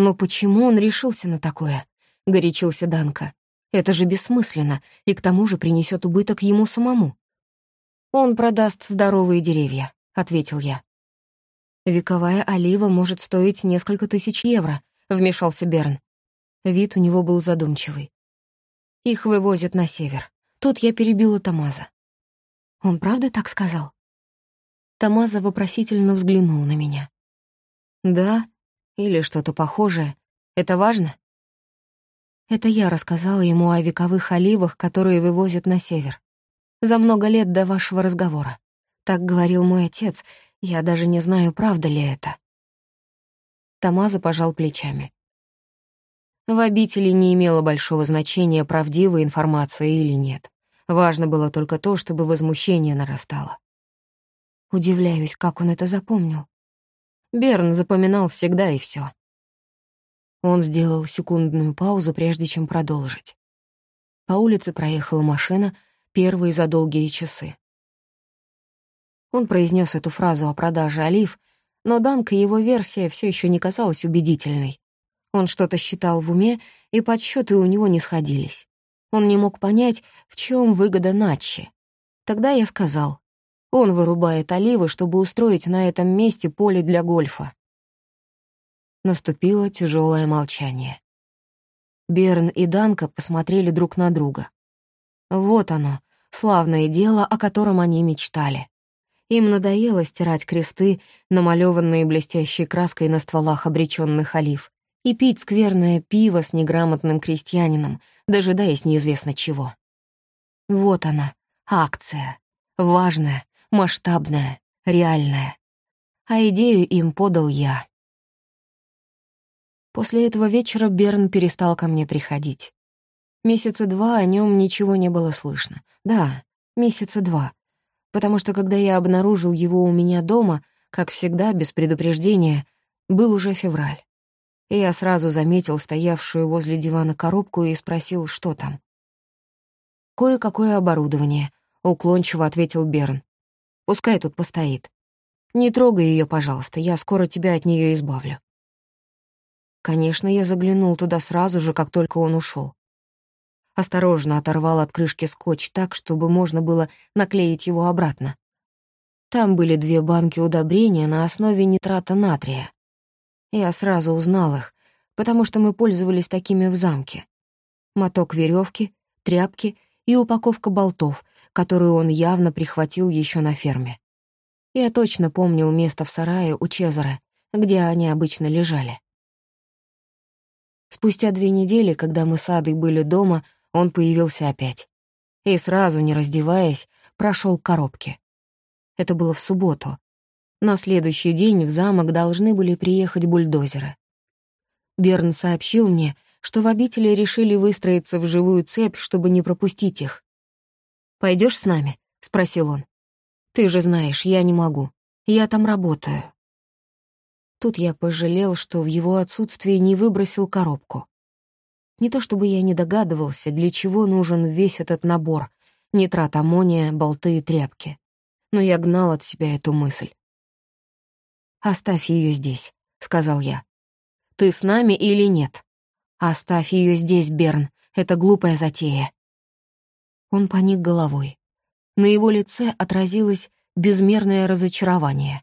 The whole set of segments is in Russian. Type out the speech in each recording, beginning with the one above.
«Но почему он решился на такое?» — горячился Данка. «Это же бессмысленно, и к тому же принесет убыток ему самому». «Он продаст здоровые деревья», — ответил я. «Вековая олива может стоить несколько тысяч евро», — вмешался Берн. Вид у него был задумчивый. «Их вывозят на север. Тут я перебила Тамаза». «Он правда так сказал?» Тамаза вопросительно взглянул на меня. «Да, или что-то похожее. Это важно?» Это я рассказала ему о вековых оливах, которые вывозят на север. За много лет до вашего разговора. Так говорил мой отец, я даже не знаю, правда ли это. Тамаза пожал плечами. В обители не имело большого значения, правдивая информация или нет. Важно было только то, чтобы возмущение нарастало. Удивляюсь, как он это запомнил. Берн запоминал всегда и все. Он сделал секундную паузу, прежде чем продолжить. По улице проехала машина, первые за долгие часы. Он произнес эту фразу о продаже олив, но Данка его версия все еще не казалась убедительной. Он что-то считал в уме, и подсчеты у него не сходились. Он не мог понять, в чем выгода Натчи. Тогда я сказал, он вырубает оливы, чтобы устроить на этом месте поле для гольфа. Наступило тяжелое молчание. Берн и Данка посмотрели друг на друга. Вот оно, славное дело, о котором они мечтали. Им надоело стирать кресты, намалеванные блестящей краской на стволах обреченных олив, и пить скверное пиво с неграмотным крестьянином, дожидаясь неизвестно чего. Вот она, акция. Важная, масштабная, реальная. А идею им подал я. После этого вечера Берн перестал ко мне приходить. Месяца два о нем ничего не было слышно. Да, месяца два потому что когда я обнаружил его у меня дома, как всегда, без предупреждения, был уже февраль. И я сразу заметил стоявшую возле дивана коробку и спросил, что там. «Кое-какое оборудование», — уклончиво ответил Берн. «Пускай тут постоит. Не трогай ее, пожалуйста, я скоро тебя от нее избавлю». Конечно, я заглянул туда сразу же, как только он ушел. Осторожно оторвал от крышки скотч так, чтобы можно было наклеить его обратно. Там были две банки удобрения на основе нитрата натрия. Я сразу узнал их, потому что мы пользовались такими в замке. Моток веревки, тряпки и упаковка болтов, которую он явно прихватил еще на ферме. Я точно помнил место в сарае у Чезара, где они обычно лежали. Спустя две недели, когда мы с Адой были дома, он появился опять. И сразу, не раздеваясь, прошел к коробке. Это было в субботу. На следующий день в замок должны были приехать бульдозеры. Берн сообщил мне, что в обители решили выстроиться в живую цепь, чтобы не пропустить их. Пойдешь с нами?» — спросил он. «Ты же знаешь, я не могу. Я там работаю». Тут я пожалел, что в его отсутствии не выбросил коробку. Не то чтобы я не догадывался, для чего нужен весь этот набор — нитрат аммония, болты и тряпки. Но я гнал от себя эту мысль. «Оставь ее здесь», — сказал я. «Ты с нами или нет?» «Оставь ее здесь, Берн, это глупая затея». Он поник головой. На его лице отразилось безмерное разочарование.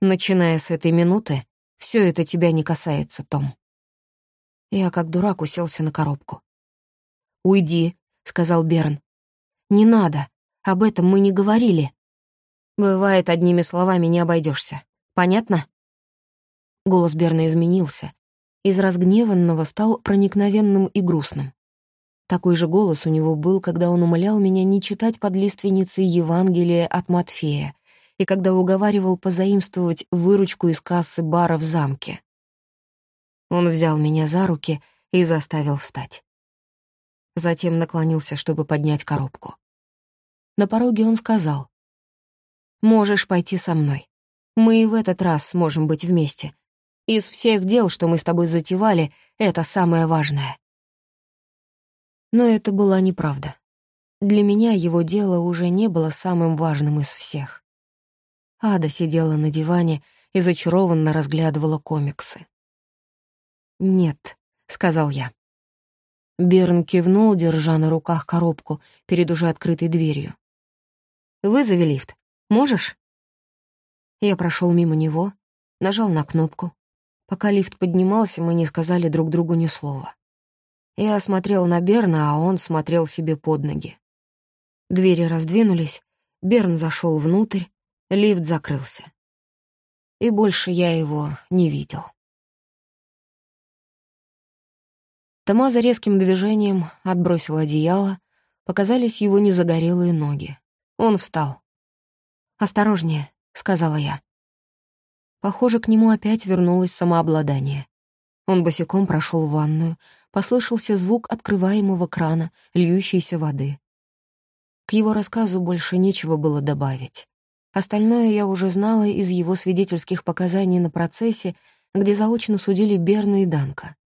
«Начиная с этой минуты, все это тебя не касается, Том». Я как дурак уселся на коробку. «Уйди», — сказал Берн. «Не надо, об этом мы не говорили». «Бывает, одними словами не обойдешься. Понятно?» Голос Берна изменился. Из разгневанного стал проникновенным и грустным. Такой же голос у него был, когда он умолял меня не читать под лиственницей Евангелие от Матфея и когда уговаривал позаимствовать выручку из кассы бара в замке. Он взял меня за руки и заставил встать. Затем наклонился, чтобы поднять коробку. На пороге он сказал, «Можешь пойти со мной. Мы и в этот раз сможем быть вместе. Из всех дел, что мы с тобой затевали, это самое важное». Но это была неправда. Для меня его дело уже не было самым важным из всех. Ада сидела на диване и зачарованно разглядывала комиксы. «Нет», — сказал я. Берн кивнул, держа на руках коробку перед уже открытой дверью. «Вызови лифт. Можешь?» Я прошел мимо него, нажал на кнопку. Пока лифт поднимался, мы не сказали друг другу ни слова. Я смотрел на Берна, а он смотрел себе под ноги. Двери раздвинулись, Берн зашел внутрь, лифт закрылся. И больше я его не видел. Тамаза резким движением отбросил одеяло, показались его незагорелые ноги. Он встал. «Осторожнее», — сказала я. Похоже, к нему опять вернулось самообладание. Он босиком прошел в ванную, послышался звук открываемого крана, льющейся воды. К его рассказу больше нечего было добавить. Остальное я уже знала из его свидетельских показаний на процессе, где заочно судили Берна и Данка.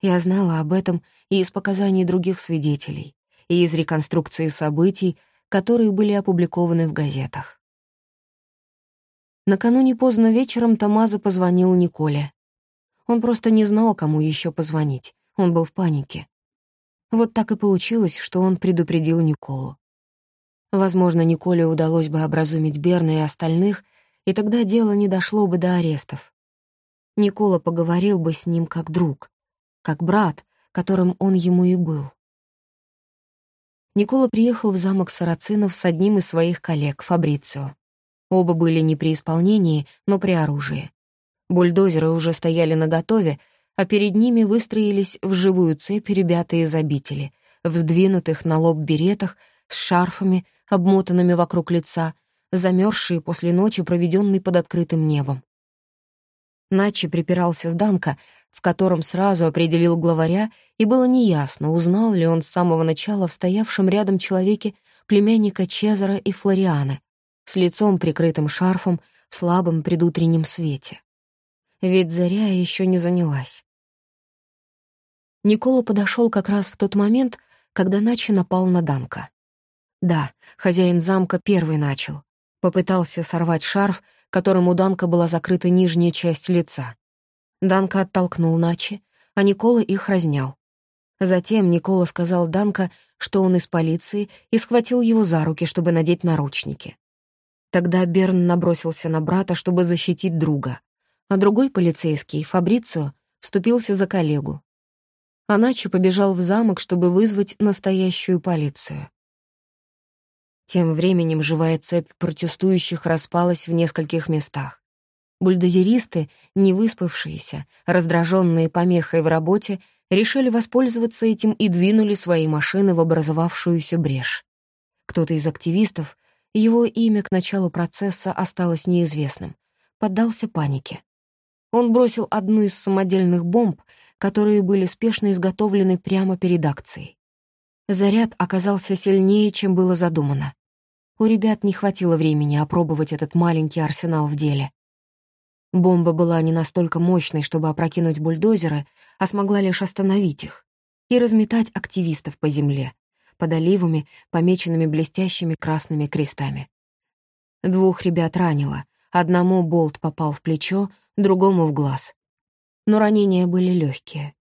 Я знала об этом и из показаний других свидетелей, и из реконструкции событий, которые были опубликованы в газетах. Накануне поздно вечером Тамаза позвонил Николе. Он просто не знал, кому еще позвонить. Он был в панике. Вот так и получилось, что он предупредил Николу. Возможно, Николе удалось бы образумить Берна и остальных, и тогда дело не дошло бы до арестов. Никола поговорил бы с ним как друг, как брат, которым он ему и был. Никола приехал в замок Сарацинов с одним из своих коллег, Фабрицио. Оба были не при исполнении, но при оружии. Бульдозеры уже стояли наготове, а перед ними выстроились в живую цепь ребята из обители, в сдвинутых на лоб беретах, с шарфами, обмотанными вокруг лица, замерзшие после ночи, проведенной под открытым небом. Начи припирался с Данка, в котором сразу определил главаря, и было неясно, узнал ли он с самого начала в стоявшем рядом человеке племянника Чезара и Флорианы, с лицом прикрытым шарфом в слабом предутреннем свете. Ведь заря еще не занялась. Никола подошел как раз в тот момент, когда Начи напал на Данка. Да, хозяин замка первый начал. Попытался сорвать шарф, которым у Данка была закрыта нижняя часть лица. Данка оттолкнул Начи, а Никола их разнял. Затем Никола сказал Данка, что он из полиции, и схватил его за руки, чтобы надеть наручники. Тогда Берн набросился на брата, чтобы защитить друга, а другой полицейский, Фабрицио, вступился за коллегу. А Начи побежал в замок, чтобы вызвать настоящую полицию. Тем временем живая цепь протестующих распалась в нескольких местах. Бульдозеристы, не выспавшиеся, раздраженные помехой в работе, решили воспользоваться этим и двинули свои машины в образовавшуюся брешь. Кто-то из активистов, его имя к началу процесса осталось неизвестным, поддался панике. Он бросил одну из самодельных бомб, которые были спешно изготовлены прямо перед акцией. Заряд оказался сильнее, чем было задумано. У ребят не хватило времени опробовать этот маленький арсенал в деле. Бомба была не настолько мощной, чтобы опрокинуть бульдозеры, а смогла лишь остановить их и разметать активистов по земле, под оливами, помеченными блестящими красными крестами. Двух ребят ранило, одному болт попал в плечо, другому — в глаз. Но ранения были легкие.